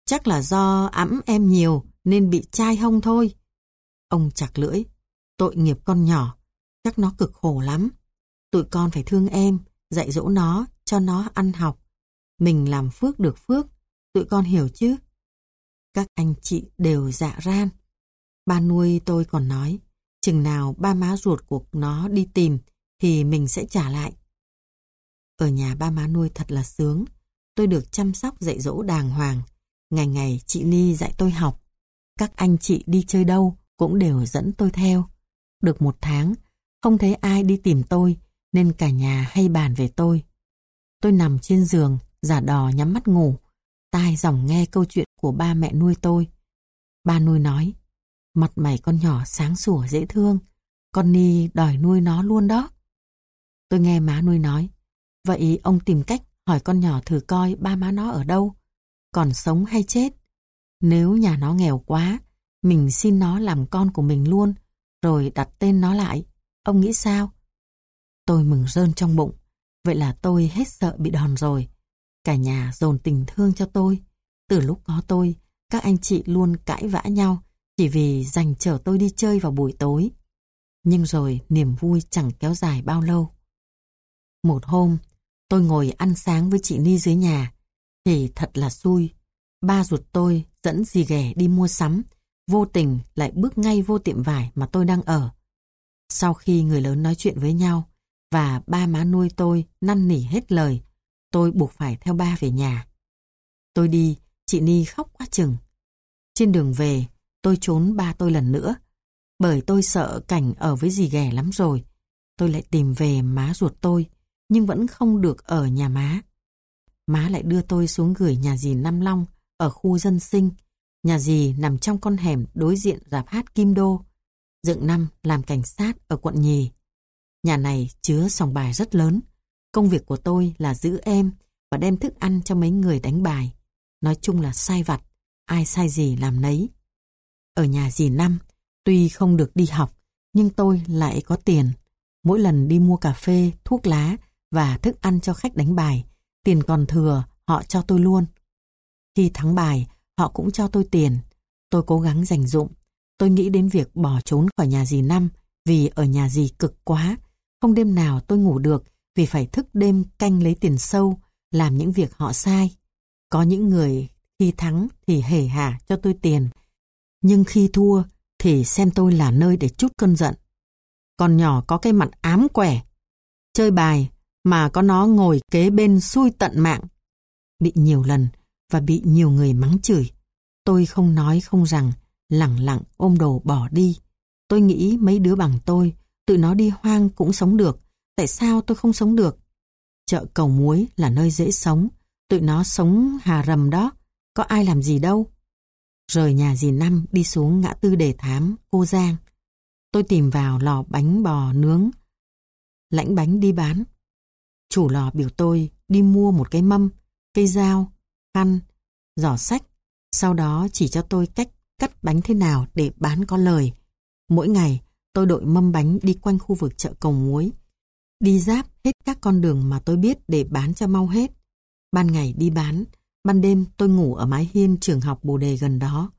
chắc là do ẵm em nhiều nên bị chai hông thôi. Ông chặt lưỡi, tội nghiệp con nhỏ, chắc nó cực khổ lắm. Tụi con phải thương em, dạy dỗ nó, cho nó ăn học. Mình làm phước được phước, tụi con hiểu chứ? Các anh chị đều dạ ran. Ba nuôi tôi còn nói, chừng nào ba má ruột của nó đi tìm thì mình sẽ trả lại. Ở nhà ba má nuôi thật là sướng. Tôi được chăm sóc dạy dỗ đàng hoàng. Ngày ngày chị ly dạy tôi học. Các anh chị đi chơi đâu cũng đều dẫn tôi theo. Được một tháng, không thấy ai đi tìm tôi nên cả nhà hay bàn về tôi. Tôi nằm trên giường, giả đò nhắm mắt ngủ, tai dòng nghe câu chuyện của ba mẹ nuôi tôi. Ba nuôi nói, mặt mày con nhỏ sáng sủa dễ thương, con Ni đòi nuôi nó luôn đó. Tôi nghe má nuôi nói, vậy ông tìm cách hỏi con nhỏ thử coi ba má nó ở đâu, còn sống hay chết. Nếu nhà nó nghèo quá, mình xin nó làm con của mình luôn, rồi đặt tên nó lại. Ông nghĩ sao? Tôi mừng rơn trong bụng, vậy là tôi hết sợ bị đòn rồi. Cả nhà dồn tình thương cho tôi. Từ lúc có tôi, các anh chị luôn cãi vã nhau chỉ vì dành chở tôi đi chơi vào buổi tối. Nhưng rồi niềm vui chẳng kéo dài bao lâu. Một hôm, tôi ngồi ăn sáng với chị Ni dưới nhà, thì thật là xui. Ba ruột tôi dẫn dì ghẻ đi mua sắm, vô tình lại bước ngay vô tiệm vải mà tôi đang ở. Sau khi người lớn nói chuyện với nhau, và ba má nuôi tôi năn nỉ hết lời, tôi buộc phải theo ba về nhà. Tôi đi, chị Ni khóc quá chừng. Trên đường về, tôi trốn ba tôi lần nữa, bởi tôi sợ cảnh ở với dì ghẻ lắm rồi. Tôi lại tìm về má ruột tôi, nhưng vẫn không được ở nhà má. Má lại đưa tôi xuống gửi nhà dì Nam Long ở khu dân sinh. Nhà dì nằm trong con hẻm đối diện rạp hát Kim Đô. Dựng năm làm cảnh sát ở quận Nhì. Nhà này chứa sòng bài rất lớn. Công việc của tôi là giữ em và đem thức ăn cho mấy người đánh bài. Nói chung là sai vặt, ai sai gì làm nấy. Ở nhà dì Năm, tuy không được đi học, nhưng tôi lại có tiền. Mỗi lần đi mua cà phê, thuốc lá và thức ăn cho khách đánh bài, tiền còn thừa họ cho tôi luôn. Khi thắng bài, họ cũng cho tôi tiền. Tôi cố gắng dành dụng. Tôi nghĩ đến việc bỏ trốn khỏi nhà dì Năm vì ở nhà dì cực quá. Không đêm nào tôi ngủ được vì phải thức đêm canh lấy tiền sâu, làm những việc họ sai. Có những người khi thắng thì hề hả cho tôi tiền, nhưng khi thua thì xem tôi là nơi để chút cơn giận. Con nhỏ có cái mặt ám quẻ, chơi bài mà có nó ngồi kế bên xui tận mạng. bị nhiều lần và bị nhiều người mắng chửi. Tôi không nói không rằng, lặng lặng ôm đồ bỏ đi. Tôi nghĩ mấy đứa bằng tôi, tự nó đi hoang cũng sống được. Tại sao tôi không sống được? Chợ cầu muối là nơi dễ sống. Tụi nó sống hà rầm đó. Có ai làm gì đâu. Rời nhà dì Năm đi xuống ngã tư đề thám, cô Giang. Tôi tìm vào lò bánh bò nướng. Lãnh bánh đi bán. Chủ lò biểu tôi đi mua một cái mâm, cây dao, khăn, giỏ sách. Sau đó chỉ cho tôi cách cắt bánh thế nào để bán có lời. Mỗi ngày, tôi đội mâm bánh đi quanh khu vực chợ cầu muối. Đi giáp hết các con đường mà tôi biết để bán cho mau hết. Ban ngày đi bán, ban đêm tôi ngủ ở mái hiên trường học Bồ Đề gần đó.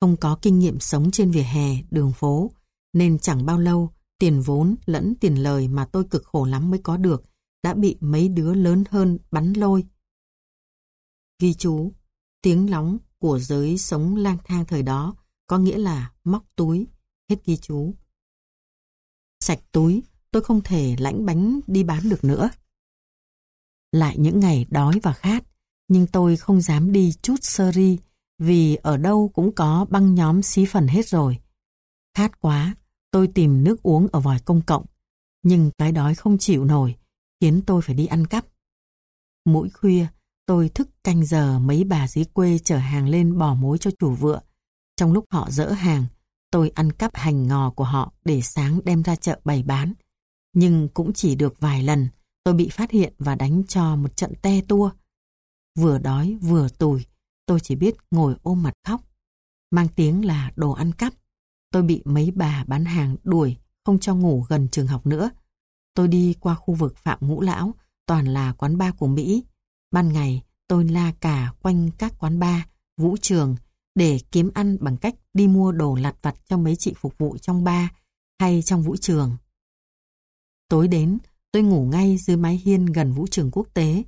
Không có kinh nghiệm sống trên vỉa hè, đường phố, nên chẳng bao lâu tiền vốn lẫn tiền lời mà tôi cực khổ lắm mới có được đã bị mấy đứa lớn hơn bắn lôi. Ghi chú, tiếng lóng của giới sống lang thang thời đó có nghĩa là móc túi, hết ghi chú. Sạch túi, tôi không thể lãnh bánh đi bán được nữa. Lại những ngày đói và khát, nhưng tôi không dám đi chút sơ ri vì ở đâu cũng có băng nhóm xí phần hết rồi. Khát quá, tôi tìm nước uống ở vòi công cộng, nhưng cái đói không chịu nổi, khiến tôi phải đi ăn cắp. Mỗi khuya, tôi thức canh giờ mấy bà dưới quê chở hàng lên bỏ mối cho chủ vựa. Trong lúc họ dỡ hàng, tôi ăn cắp hành ngò của họ để sáng đem ra chợ bày bán. Nhưng cũng chỉ được vài lần, tôi bị phát hiện và đánh cho một trận te tua. Vừa đói vừa tủi, tôi chỉ biết ngồi ôm mặt khóc. Mang tiếng là đồ ăn cắp. Tôi bị mấy bà bán hàng đuổi, không cho ngủ gần trường học nữa. Tôi đi qua khu vực Phạm Ngũ Lão, toàn là quán bar của Mỹ. Ban ngày, tôi la cả quanh các quán bar, vũ trường, để kiếm ăn bằng cách đi mua đồ lặt vặt cho mấy chị phục vụ trong bar hay trong vũ trường. Tối đến, tôi ngủ ngay dưới mái hiên gần vũ trường quốc tế.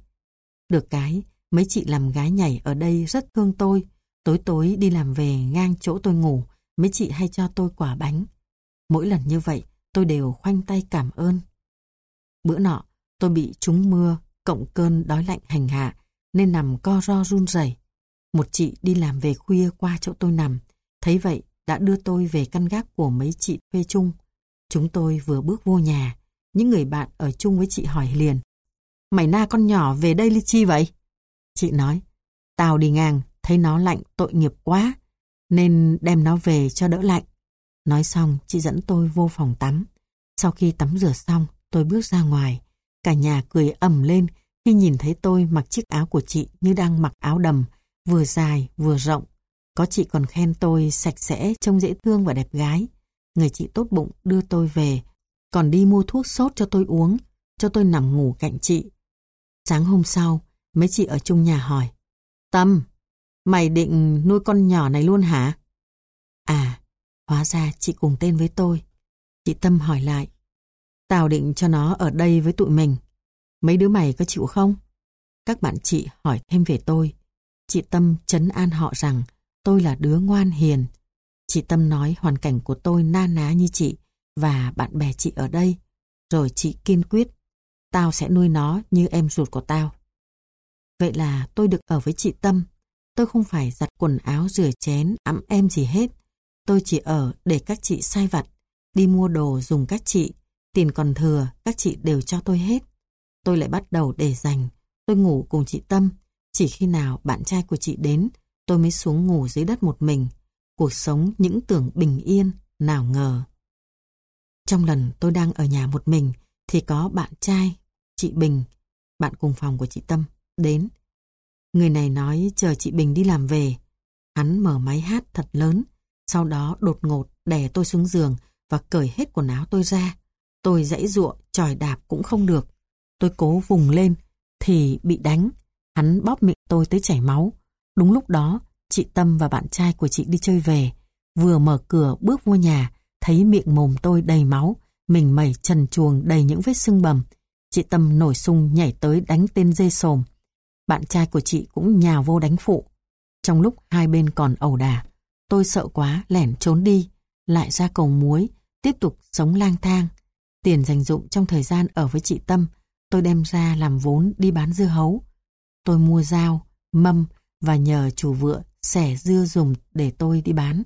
Được cái, mấy chị làm gái nhảy ở đây rất thương tôi. Tối tối đi làm về ngang chỗ tôi ngủ, mấy chị hay cho tôi quả bánh. Mỗi lần như vậy, tôi đều khoanh tay cảm ơn. Bữa nọ, tôi bị trúng mưa, cộng cơn đói lạnh hành hạ, nên nằm co ro run rẩy. Một chị đi làm về khuya qua chỗ tôi nằm, thấy vậy đã đưa tôi về căn gác của mấy chị thuê chung. Chúng tôi vừa bước vô nhà, những người bạn ở chung với chị hỏi liền. Mày na con nhỏ về đây ly chi vậy? Chị nói, tao đi ngang, thấy nó lạnh tội nghiệp quá, nên đem nó về cho đỡ lạnh. Nói xong, chị dẫn tôi vô phòng tắm. Sau khi tắm rửa xong, tôi bước ra ngoài. Cả nhà cười ầm lên khi nhìn thấy tôi mặc chiếc áo của chị như đang mặc áo đầm, vừa dài vừa rộng. Có chị còn khen tôi sạch sẽ, trông dễ thương và đẹp gái. Người chị tốt bụng đưa tôi về, còn đi mua thuốc sốt cho tôi uống, cho tôi nằm ngủ cạnh chị. Sáng hôm sau, mấy chị ở chung nhà hỏi, Tâm, mày định nuôi con nhỏ này luôn hả? À, hóa ra chị cùng tên với tôi. Chị Tâm hỏi lại, Tao định cho nó ở đây với tụi mình. Mấy đứa mày có chịu không? Các bạn chị hỏi thêm về tôi. Chị Tâm chấn an họ rằng tôi là đứa ngoan hiền. Chị Tâm nói hoàn cảnh của tôi na ná như chị và bạn bè chị ở đây. Rồi chị kiên quyết, tao sẽ nuôi nó như em ruột của tao. Vậy là tôi được ở với chị Tâm. Tôi không phải giặt quần áo rửa chén, ẵm em gì hết. Tôi chỉ ở để các chị sai vặt, đi mua đồ dùng các chị. Tiền còn thừa, các chị đều cho tôi hết. Tôi lại bắt đầu để dành. Tôi ngủ cùng chị Tâm. Chỉ khi nào bạn trai của chị đến, tôi mới xuống ngủ dưới đất một mình. Cuộc sống những tưởng bình yên, nào ngờ. Trong lần tôi đang ở nhà một mình, thì có bạn trai, chị Bình, bạn cùng phòng của chị Tâm, đến. Người này nói chờ chị Bình đi làm về. Hắn mở máy hát thật lớn, sau đó đột ngột đè tôi xuống giường và cởi hết quần áo tôi ra. Tôi dãy ruộng, tròi đạp cũng không được. Tôi cố vùng lên, thì bị đánh. Hắn bóp miệng tôi tới chảy máu. Đúng lúc đó, chị Tâm và bạn trai của chị đi chơi về. Vừa mở cửa bước vô nhà, thấy miệng mồm tôi đầy máu, mình mẩy trần chuồng đầy những vết sưng bầm. Chị Tâm nổi sung nhảy tới đánh tên dê sồm. Bạn trai của chị cũng nhào vô đánh phụ. Trong lúc hai bên còn ẩu đả, tôi sợ quá lẻn trốn đi, lại ra cầu muối, tiếp tục sống lang thang. Tiền dành dụng trong thời gian ở với chị Tâm, tôi đem ra làm vốn đi bán dưa hấu. Tôi mua dao, mâm và nhờ chủ vựa xẻ dưa dùng để tôi đi bán.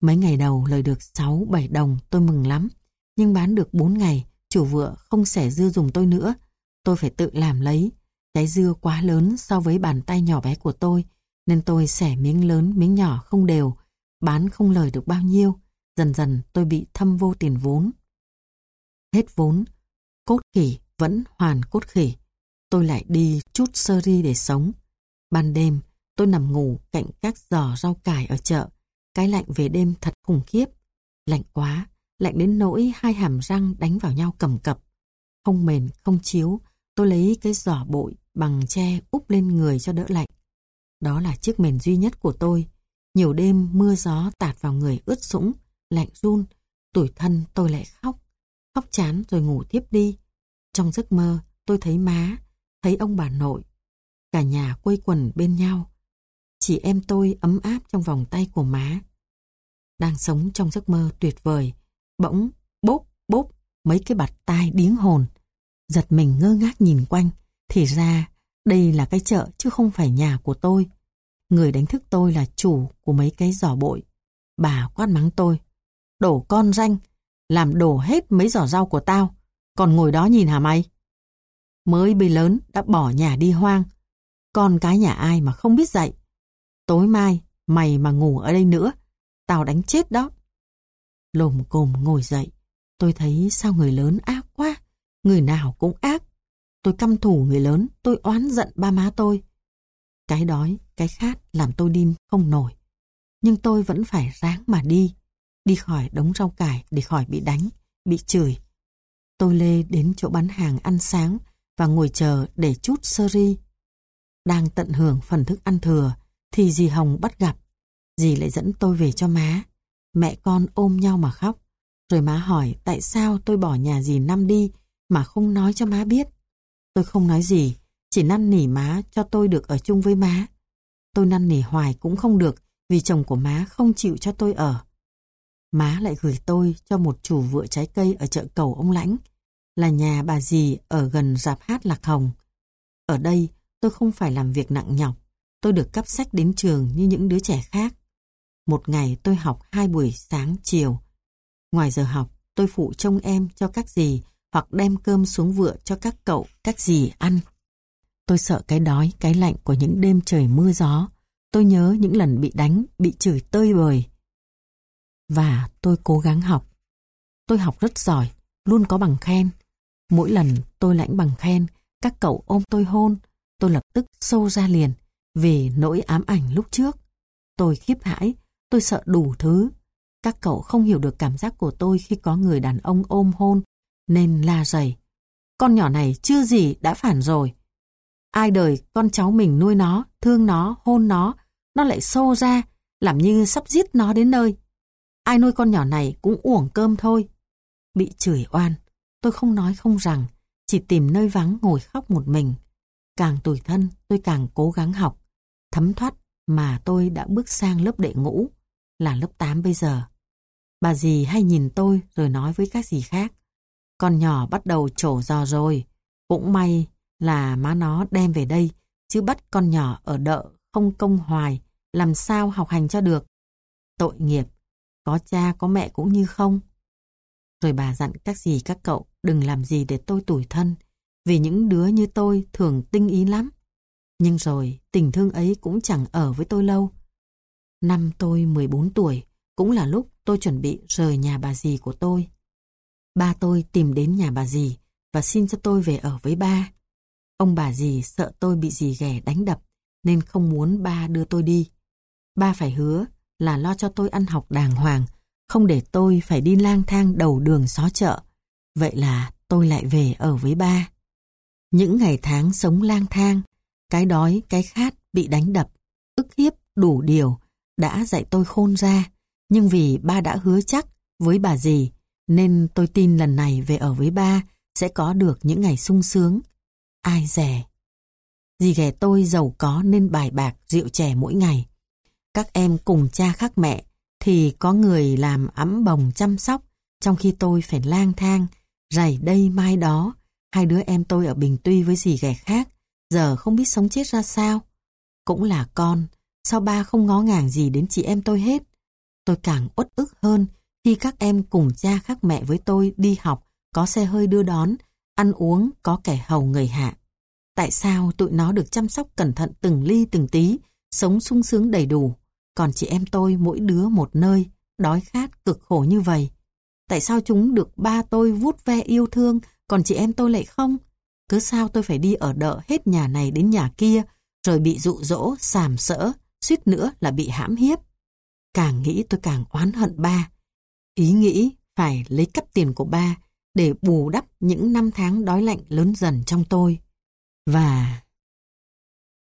Mấy ngày đầu lời được 6-7 đồng tôi mừng lắm. Nhưng bán được 4 ngày, chủ vựa không xẻ dưa dùng tôi nữa. Tôi phải tự làm lấy. Trái dưa quá lớn so với bàn tay nhỏ bé của tôi, nên tôi xẻ miếng lớn miếng nhỏ không đều, bán không lời được bao nhiêu. Dần dần tôi bị thâm vô tiền vốn. Hết vốn, cốt khỉ vẫn hoàn cốt khỉ. Tôi lại đi chút sơ ri để sống. Ban đêm, tôi nằm ngủ cạnh các giò rau cải ở chợ. Cái lạnh về đêm thật khủng khiếp. Lạnh quá, lạnh đến nỗi hai hàm răng đánh vào nhau cầm cập. Không mền, không chiếu, tôi lấy cái giỏ bội bằng tre úp lên người cho đỡ lạnh. Đó là chiếc mền duy nhất của tôi. Nhiều đêm mưa gió tạt vào người ướt sũng, lạnh run, tủi thân tôi lại khóc. Khóc chán rồi ngủ tiếp đi. Trong giấc mơ, tôi thấy má, thấy ông bà nội. Cả nhà quây quần bên nhau. chị em tôi ấm áp trong vòng tay của má. Đang sống trong giấc mơ tuyệt vời. Bỗng, bốp, bốp, mấy cái bạt tai điếng hồn. Giật mình ngơ ngác nhìn quanh. Thì ra, đây là cái chợ chứ không phải nhà của tôi. Người đánh thức tôi là chủ của mấy cái giỏ bội. Bà quát mắng tôi. Đổ con ranh, làm đổ hết mấy giỏ rau của tao. Còn ngồi đó nhìn hả mày? Mới bê lớn đã bỏ nhà đi hoang. Con cái nhà ai mà không biết dạy. Tối mai, mày mà ngủ ở đây nữa, tao đánh chết đó. Lồm cồm ngồi dậy, tôi thấy sao người lớn ác quá, người nào cũng ác. Tôi căm thù người lớn, tôi oán giận ba má tôi. Cái đói, cái khát làm tôi đi không nổi. Nhưng tôi vẫn phải ráng mà đi, đi khỏi đống rau cải để khỏi bị đánh, bị chửi. Tôi lê đến chỗ bán hàng ăn sáng và ngồi chờ để chút sơ ri. Đang tận hưởng phần thức ăn thừa thì dì Hồng bắt gặp. Dì lại dẫn tôi về cho má. Mẹ con ôm nhau mà khóc. Rồi má hỏi tại sao tôi bỏ nhà dì năm đi mà không nói cho má biết. Tôi không nói gì, chỉ năn nỉ má cho tôi được ở chung với má. Tôi năn nỉ hoài cũng không được vì chồng của má không chịu cho tôi ở. Má lại gửi tôi cho một chủ vựa trái cây ở chợ cầu ông Lãnh, là nhà bà dì ở gần dạp hát Lạc Hồng. Ở đây tôi không phải làm việc nặng nhọc, tôi được cấp sách đến trường như những đứa trẻ khác. Một ngày tôi học hai buổi sáng chiều. Ngoài giờ học, tôi phụ trông em cho các dì hoặc đem cơm xuống vựa cho các cậu, các dì ăn. Tôi sợ cái đói, cái lạnh của những đêm trời mưa gió. Tôi nhớ những lần bị đánh, bị chửi tơi bời. Và tôi cố gắng học. Tôi học rất giỏi, luôn có bằng khen. Mỗi lần tôi lãnh bằng khen, các cậu ôm tôi hôn, tôi lập tức xô ra liền vì nỗi ám ảnh lúc trước. Tôi khiếp hãi, tôi sợ đủ thứ. Các cậu không hiểu được cảm giác của tôi khi có người đàn ông ôm hôn, nên la rầy. Con nhỏ này chưa gì đã phản rồi. Ai đời con cháu mình nuôi nó, thương nó, hôn nó, nó lại xô ra, làm như sắp giết nó đến nơi. Ai nuôi con nhỏ này cũng uổng cơm thôi. Bị chửi oan, tôi không nói không rằng, chỉ tìm nơi vắng ngồi khóc một mình. Càng tủi thân, tôi càng cố gắng học. Thấm thoát mà tôi đã bước sang lớp đệ ngũ, là lớp 8 bây giờ. Bà dì hay nhìn tôi rồi nói với các dì khác. Con nhỏ bắt đầu trổ giò rồi. Cũng may là má nó đem về đây, chứ bắt con nhỏ ở đợ không công hoài, làm sao học hành cho được. Tội nghiệp, có cha có mẹ cũng như không. Rồi bà dặn các dì các cậu đừng làm gì để tôi tủi thân, vì những đứa như tôi thường tinh ý lắm. Nhưng rồi tình thương ấy cũng chẳng ở với tôi lâu. Năm tôi 14 tuổi, cũng là lúc tôi chuẩn bị rời nhà bà dì của tôi. Ba tôi tìm đến nhà bà dì và xin cho tôi về ở với ba. Ông bà dì sợ tôi bị dì ghẻ đánh đập nên không muốn ba đưa tôi đi. Ba phải hứa là lo cho tôi ăn học đàng hoàng, không để tôi phải đi lang thang đầu đường xó chợ. Vậy là tôi lại về ở với ba. Những ngày tháng sống lang thang, cái đói, cái khát bị đánh đập, ức hiếp đủ điều đã dạy tôi khôn ra. Nhưng vì ba đã hứa chắc với bà dì nên tôi tin lần này về ở với ba sẽ có được những ngày sung sướng. Ai rẻ. Dì ghẻ tôi giàu có nên bài bạc rượu chè mỗi ngày. Các em cùng cha khác mẹ thì có người làm ấm bồng chăm sóc trong khi tôi phải lang thang, rảy đây mai đó. Hai đứa em tôi ở Bình Tuy với dì ghẻ khác giờ không biết sống chết ra sao. Cũng là con, sao ba không ngó ngàng gì đến chị em tôi hết. Tôi càng uất ức hơn khi các em cùng cha khác mẹ với tôi đi học, có xe hơi đưa đón, ăn uống, có kẻ hầu người hạ. Tại sao tụi nó được chăm sóc cẩn thận từng ly từng tí, sống sung sướng đầy đủ, còn chị em tôi mỗi đứa một nơi, đói khát cực khổ như vậy? Tại sao chúng được ba tôi vuốt ve yêu thương, còn chị em tôi lại không? Cứ sao tôi phải đi ở đợ hết nhà này đến nhà kia, rồi bị dụ dỗ, sàm sỡ, suýt nữa là bị hãm hiếp. Càng nghĩ tôi càng oán hận ba. Ý nghĩ phải lấy cắp tiền của ba để bù đắp những năm tháng đói lạnh lớn dần trong tôi. Và